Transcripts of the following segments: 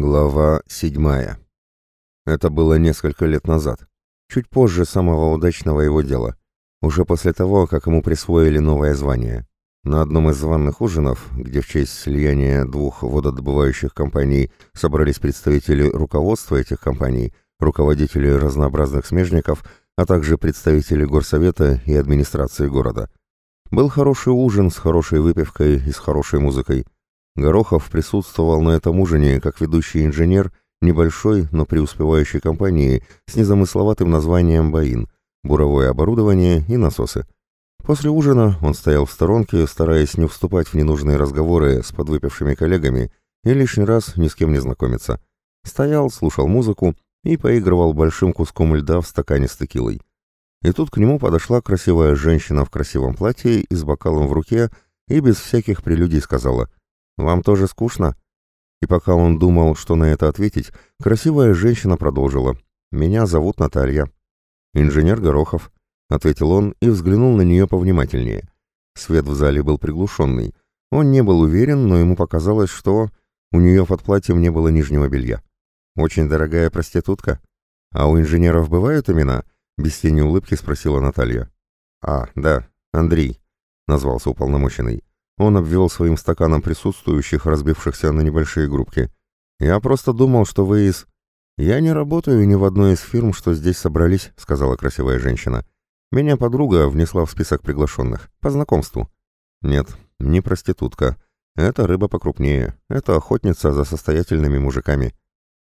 Глава седьмая. Это было несколько лет назад, чуть позже самого удачного его дела, уже после того, как ему присвоили новое звание. На одном из званных ужинов, где в честь слияния двух вододобывающих компаний собрались представители руководства этих компаний, руководители разнообразных смежников, а также представители горсовета и администрации города. Был хороший ужин с хорошей выпивкой и с хорошей музыкой – Горохов присутствовал на этом ужине как ведущий инженер небольшой, но преуспевающей компании с незамысловатым названием «Баин», буровое оборудование и насосы. После ужина он стоял в сторонке, стараясь не вступать в ненужные разговоры с подвыпившими коллегами и лишний раз ни с кем не знакомиться. Стоял, слушал музыку и поигрывал большим куском льда в стакане с текилой. И тут к нему подошла красивая женщина в красивом платье и с бокалом в руке и без всяких прелюдий сказала — вам тоже скучно?» И пока он думал, что на это ответить, красивая женщина продолжила. «Меня зовут Наталья». «Инженер Горохов», — ответил он и взглянул на нее повнимательнее. Свет в зале был приглушенный. Он не был уверен, но ему показалось, что у нее под платьем не было нижнего белья. «Очень дорогая проститутка. А у инженеров бывают имена?» — без тени улыбки спросила Наталья. «А, да, Андрей», — назвался уполномоченный. Он обвел своим стаканом присутствующих, разбившихся на небольшие группки. «Я просто думал, что вы из...» «Я не работаю ни в одной из фирм, что здесь собрались», — сказала красивая женщина. «Меня подруга внесла в список приглашенных. По знакомству». «Нет, не проститутка. Это рыба покрупнее. Это охотница за состоятельными мужиками».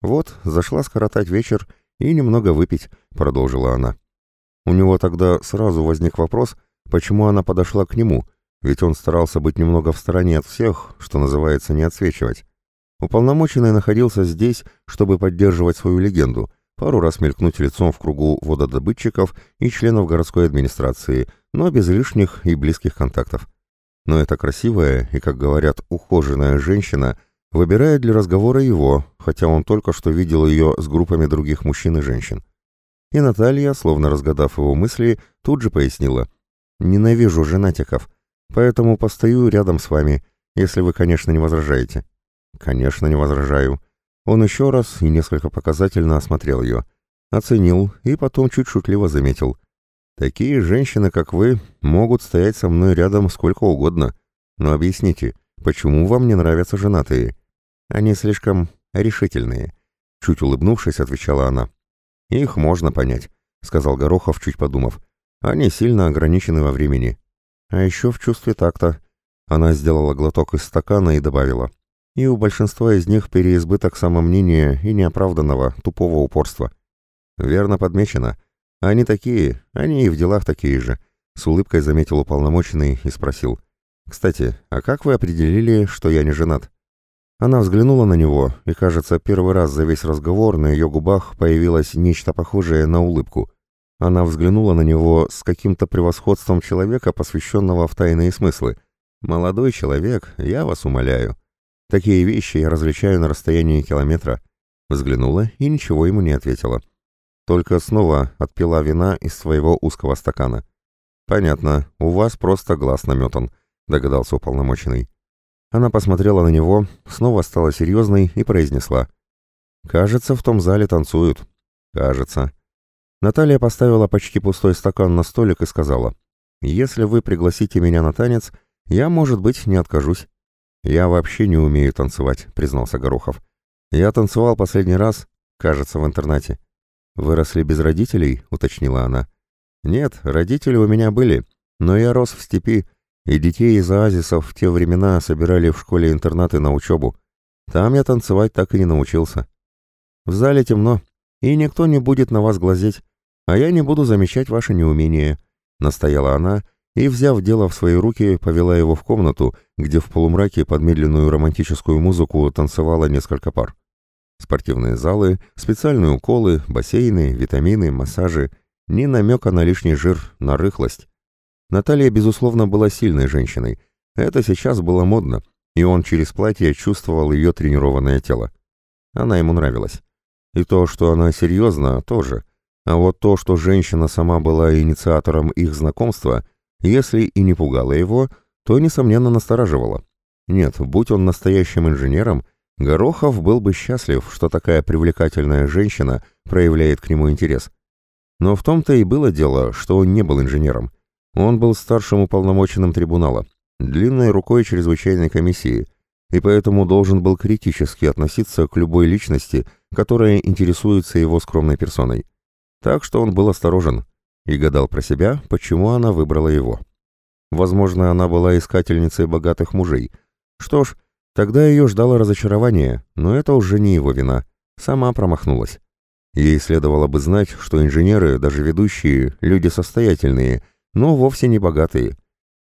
«Вот, зашла скоротать вечер и немного выпить», — продолжила она. У него тогда сразу возник вопрос, почему она подошла к нему, ведь он старался быть немного в стороне от всех, что называется, не отсвечивать. Уполномоченный находился здесь, чтобы поддерживать свою легенду, пару раз мелькнуть лицом в кругу вододобытчиков и членов городской администрации, но без лишних и близких контактов. Но эта красивая и, как говорят, ухоженная женщина выбирает для разговора его, хотя он только что видел ее с группами других мужчин и женщин. И Наталья, словно разгадав его мысли, тут же пояснила. «Ненавижу женатиков. Поэтому постою рядом с вами, если вы, конечно, не возражаете». «Конечно, не возражаю». Он еще раз и несколько показательно осмотрел ее, оценил и потом чуть шутливо заметил. «Такие женщины, как вы, могут стоять со мной рядом сколько угодно. Но объясните, почему вам не нравятся женатые? Они слишком решительные». Чуть улыбнувшись, отвечала она. «Их можно понять», — сказал Горохов, чуть подумав. «Они сильно ограничены во времени. А еще в чувстве такта. Она сделала глоток из стакана и добавила. И у большинства из них переизбыток самомнения и неоправданного, тупого упорства. Верно подмечено. Они такие, они и в делах такие же. С улыбкой заметил уполномоченный и спросил. «Кстати, а как вы определили, что я не женат?» Она взглянула на него, и, кажется, первый раз за весь разговор на ее губах появилось нечто похожее на улыбку — она взглянула на него с каким-то превосходством человека, посвященного в тайные смыслы. «Молодой человек, я вас умоляю. Такие вещи я различаю на расстоянии километра». Взглянула и ничего ему не ответила. Только снова отпила вина из своего узкого стакана. «Понятно, у вас просто глаз наметан», — догадался уполномоченный. Она посмотрела на него, снова стала серьезной и произнесла. «Кажется, в том зале танцуют». «Кажется». Наталья поставила почти пустой стакан на столик и сказала, «Если вы пригласите меня на танец, я, может быть, не откажусь». «Я вообще не умею танцевать», — признался Горохов. «Я танцевал последний раз, кажется, в интернате». «Выросли без родителей?» — уточнила она. «Нет, родители у меня были, но я рос в степи, и детей из оазисов в те времена собирали в школе-интернаты на учебу. Там я танцевать так и не научился. В зале темно, и никто не будет на вас глазеть, «А я не буду замечать ваше неумение», — настояла она, и, взяв дело в свои руки, повела его в комнату, где в полумраке под медленную романтическую музыку танцевало несколько пар. Спортивные залы, специальные уколы, бассейны, витамины, массажи, ни намека на лишний жир, на рыхлость. Наталья, безусловно, была сильной женщиной. Это сейчас было модно, и он через платье чувствовал ее тренированное тело. Она ему нравилась. И то, что она серьезна, тоже — а вот то, что женщина сама была инициатором их знакомства, если и не пугало его, то, несомненно, настораживало. Нет, будь он настоящим инженером, Горохов был бы счастлив, что такая привлекательная женщина проявляет к нему интерес. Но в том-то и было дело, что он не был инженером. Он был старшим уполномоченным трибунала, длинной рукой чрезвычайной комиссии, и поэтому должен был критически относиться к любой личности, которая интересуется его скромной персоной. Так что он был осторожен и гадал про себя, почему она выбрала его. Возможно, она была искательницей богатых мужей. Что ж, тогда ее ждало разочарование, но это уже не его вина. Сама промахнулась. Ей следовало бы знать, что инженеры, даже ведущие, люди состоятельные, но вовсе не богатые.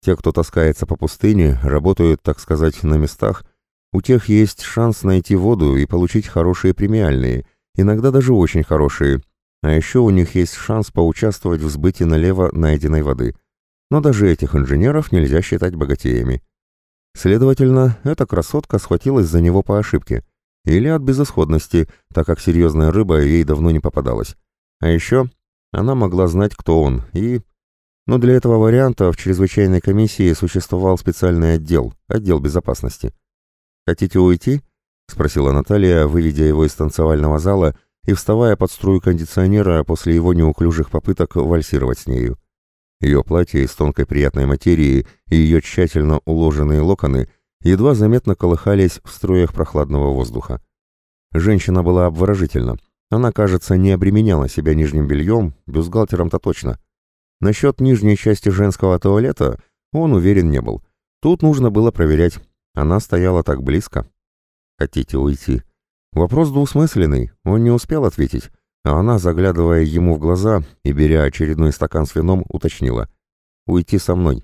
Те, кто таскается по пустыне, работают, так сказать, на местах, у тех есть шанс найти воду и получить хорошие премиальные, иногда даже очень хорошие, а еще у них есть шанс поучаствовать в сбытии налево найденной воды. Но даже этих инженеров нельзя считать богатеями. Следовательно, эта красотка схватилась за него по ошибке. Или от безысходности, так как серьезная рыба ей давно не попадалась. А еще она могла знать, кто он, и... Но для этого варианта в чрезвычайной комиссии существовал специальный отдел, отдел безопасности. «Хотите уйти?» — спросила Наталья, выведя его из танцевального зала и вставая под струю кондиционера после его неуклюжих попыток вальсировать с нею. Ее платье из тонкой приятной материи и ее тщательно уложенные локоны едва заметно колыхались в струях прохладного воздуха. Женщина была обворожительна. Она, кажется, не обременяла себя нижним бельем, бюстгальтером-то точно. Насчет нижней части женского туалета он уверен не был. Тут нужно было проверять. Она стояла так близко. «Хотите уйти?» Вопрос двусмысленный, он не успел ответить, а она, заглядывая ему в глаза и беря очередной стакан с вином, уточнила. «Уйти со мной».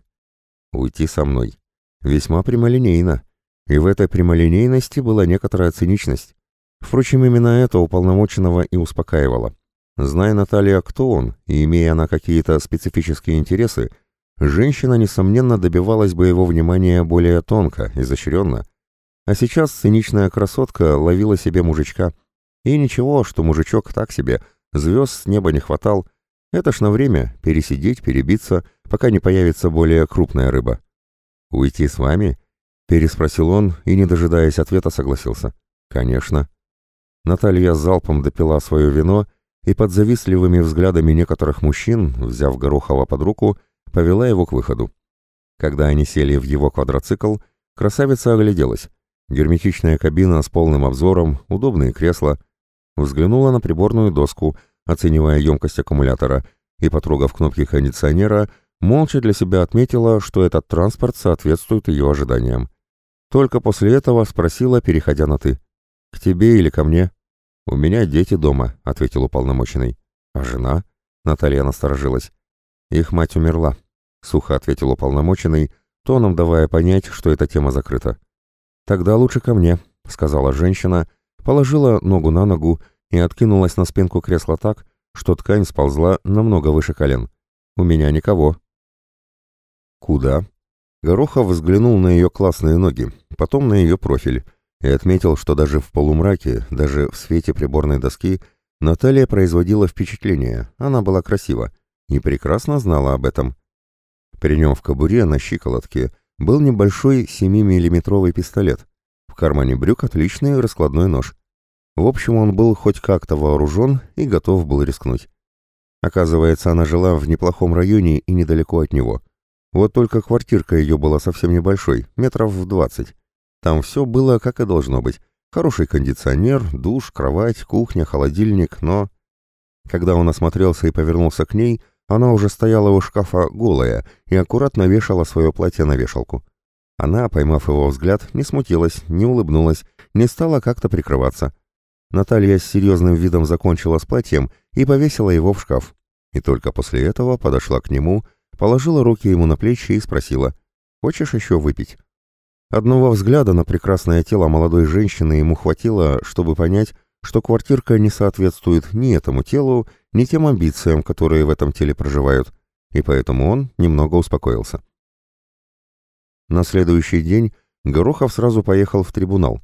«Уйти со мной». Весьма прямолинейно. И в этой прямолинейности была некоторая циничность. Впрочем, именно это уполномоченного и успокаивало. Зная Наталья, кто он, и имея она какие-то специфические интересы, женщина, несомненно, добивалась бы его внимания более тонко, изощренно, а сейчас циничная красотка ловила себе мужичка. И ничего, что мужичок так себе, звезд с неба не хватал. Это ж на время пересидеть, перебиться, пока не появится более крупная рыба. «Уйти с вами?» — переспросил он и, не дожидаясь ответа, согласился. «Конечно». Наталья залпом допила свое вино и под завистливыми взглядами некоторых мужчин, взяв Горохова под руку, повела его к выходу. Когда они сели в его квадроцикл, красавица огляделась. Герметичная кабина с полным обзором, удобные кресла. Взглянула на приборную доску, оценивая емкость аккумулятора, и, потрогав кнопки кондиционера, молча для себя отметила, что этот транспорт соответствует ее ожиданиям. Только после этого спросила, переходя на «ты». «К тебе или ко мне?» «У меня дети дома», — ответил уполномоченный. «А жена?» — Наталья насторожилась. «Их мать умерла», — сухо ответил уполномоченный, тоном давая понять, что эта тема закрыта. «Тогда лучше ко мне», — сказала женщина, положила ногу на ногу и откинулась на спинку кресла так, что ткань сползла намного выше колен. «У меня никого». «Куда?» Горохов взглянул на ее классные ноги, потом на ее профиль, и отметил, что даже в полумраке, даже в свете приборной доски, Наталья производила впечатление, она была красива и прекрасно знала об этом. При нем в кобуре на щиколотке — был небольшой 7-миллиметровый пистолет. В кармане брюк отличный раскладной нож. В общем, он был хоть как-то вооружен и готов был рискнуть. Оказывается, она жила в неплохом районе и недалеко от него. Вот только квартирка ее была совсем небольшой, метров в двадцать. Там все было, как и должно быть. Хороший кондиционер, душ, кровать, кухня, холодильник, но... Когда он осмотрелся и повернулся к ней, она уже стояла у шкафа голая и аккуратно вешала свое платье на вешалку. Она, поймав его взгляд, не смутилась, не улыбнулась, не стала как-то прикрываться. Наталья с серьезным видом закончила с платьем и повесила его в шкаф. И только после этого подошла к нему, положила руки ему на плечи и спросила, «Хочешь еще выпить?» Одного взгляда на прекрасное тело молодой женщины ему хватило, чтобы понять, что квартирка не соответствует ни этому телу, ни тем амбициям, которые в этом теле проживают, и поэтому он немного успокоился. На следующий день Горохов сразу поехал в трибунал.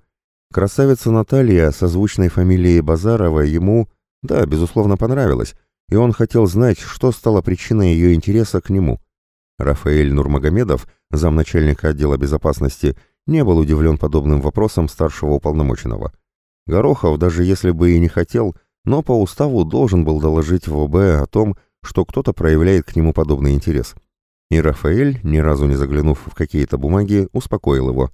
Красавица Наталья, созвучной фамилией Базарова, ему, да, безусловно, понравилась, и он хотел знать, что стало причиной ее интереса к нему. Рафаэль Нурмагомедов, замначальника отдела безопасности, не был удивлен подобным вопросом старшего уполномоченного. Горохов, даже если бы и не хотел, но по уставу должен был доложить в ОБ о том, что кто-то проявляет к нему подобный интерес. И Рафаэль, ни разу не заглянув в какие-то бумаги, успокоил его.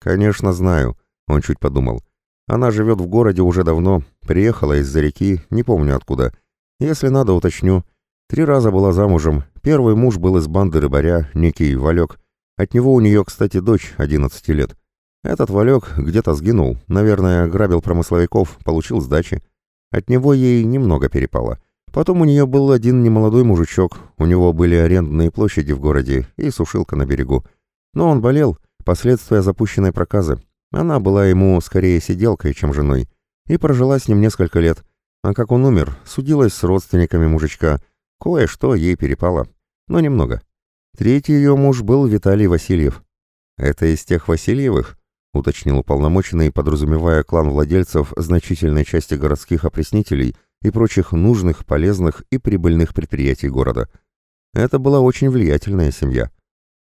«Конечно, знаю», — он чуть подумал. «Она живет в городе уже давно, приехала из-за реки, не помню откуда. Если надо, уточню. Три раза была замужем, первый муж был из банды рыбаря, некий Валек. От него у нее, кстати, дочь, 11 лет. Этот Валек где-то сгинул, наверное, грабил промысловиков, получил сдачи. От него ей немного перепало». Потом у нее был один немолодой мужичок, у него были арендные площади в городе и сушилка на берегу. Но он болел, последствия запущенной проказы. Она была ему скорее сиделкой, чем женой, и прожила с ним несколько лет. А как он умер, судилась с родственниками мужичка. Кое-что ей перепало, но немного. Третий ее муж был Виталий Васильев. «Это из тех Васильевых?» — уточнил уполномоченный, подразумевая клан владельцев значительной части городских опреснителей — и прочих нужных, полезных и прибыльных предприятий города. Это была очень влиятельная семья.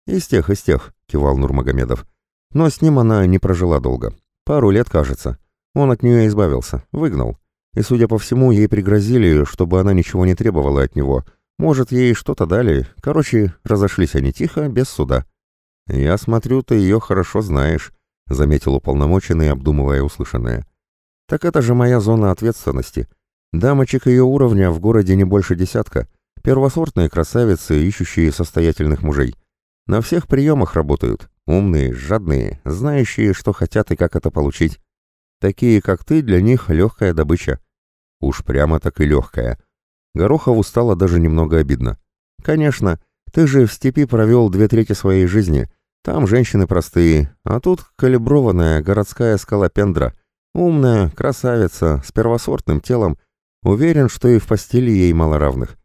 «Из тех, из тех», — кивал Нурмагомедов. Но с ним она не прожила долго. Пару лет, кажется. Он от нее избавился, выгнал. И, судя по всему, ей пригрозили, чтобы она ничего не требовала от него. Может, ей что-то дали. Короче, разошлись они тихо, без суда. «Я смотрю, ты ее хорошо знаешь», — заметил уполномоченный, обдумывая услышанное. «Так это же моя зона ответственности. Дамочек ее уровня в городе не больше десятка. Первосортные красавицы, ищущие состоятельных мужей. На всех приемах работают. Умные, жадные, знающие, что хотят и как это получить. Такие, как ты, для них легкая добыча. Уж прямо так и легкая. Горохову стало даже немного обидно. Конечно, ты же в степи провел две трети своей жизни. Там женщины простые, а тут калиброванная городская скалопендра. Умная, красавица, с первосортным телом — Уверен, что и в постели ей мало равных.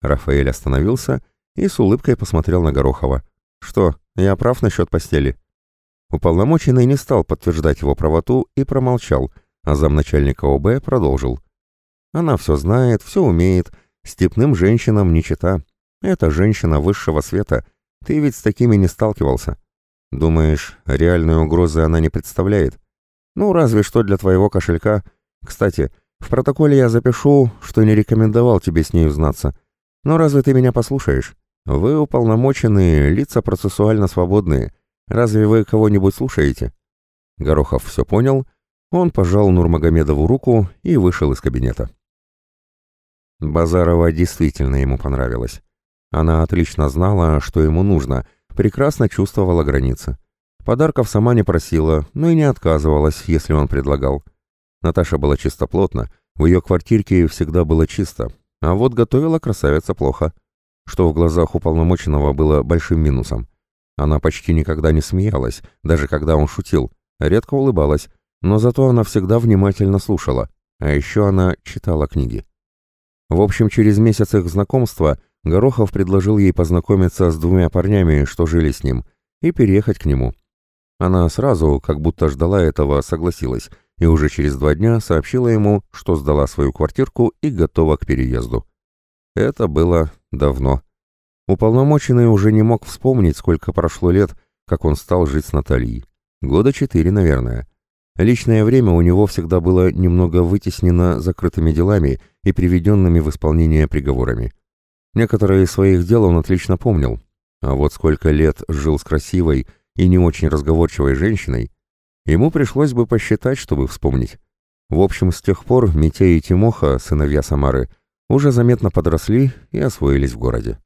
Рафаэль остановился и с улыбкой посмотрел на Горохова. «Что, я прав насчет постели?» Уполномоченный не стал подтверждать его правоту и промолчал, а замначальника ОБ продолжил. «Она все знает, все умеет, степным женщинам не чита. Это женщина высшего света. Ты ведь с такими не сталкивался. Думаешь, реальной угрозы она не представляет? Ну, разве что для твоего кошелька. Кстати, — в протоколе я запишу, что не рекомендовал тебе с ней узнаться. Но разве ты меня послушаешь? Вы уполномоченные, лица процессуально свободные. Разве вы кого-нибудь слушаете?» Горохов все понял. Он пожал Нурмагомедову руку и вышел из кабинета. Базарова действительно ему понравилась. Она отлично знала, что ему нужно, прекрасно чувствовала границы. Подарков сама не просила, но и не отказывалась, если он предлагал. Наташа была чистоплотна, в ее квартирке всегда было чисто, а вот готовила красавица плохо, что в глазах уполномоченного было большим минусом. Она почти никогда не смеялась, даже когда он шутил, редко улыбалась, но зато она всегда внимательно слушала, а еще она читала книги. В общем, через месяц их знакомства Горохов предложил ей познакомиться с двумя парнями, что жили с ним, и переехать к нему. Она сразу, как будто ждала этого, согласилась, и уже через два дня сообщила ему, что сдала свою квартирку и готова к переезду. Это было давно. Уполномоченный уже не мог вспомнить, сколько прошло лет, как он стал жить с Натальей. Года четыре, наверное. Личное время у него всегда было немного вытеснено закрытыми делами и приведенными в исполнение приговорами. Некоторые из своих дел он отлично помнил, а вот сколько лет жил с красивой и не очень разговорчивой женщиной, Ему пришлось бы посчитать, чтобы вспомнить. В общем, с тех пор Митя и Тимоха, сыновья Самары, уже заметно подросли и освоились в городе.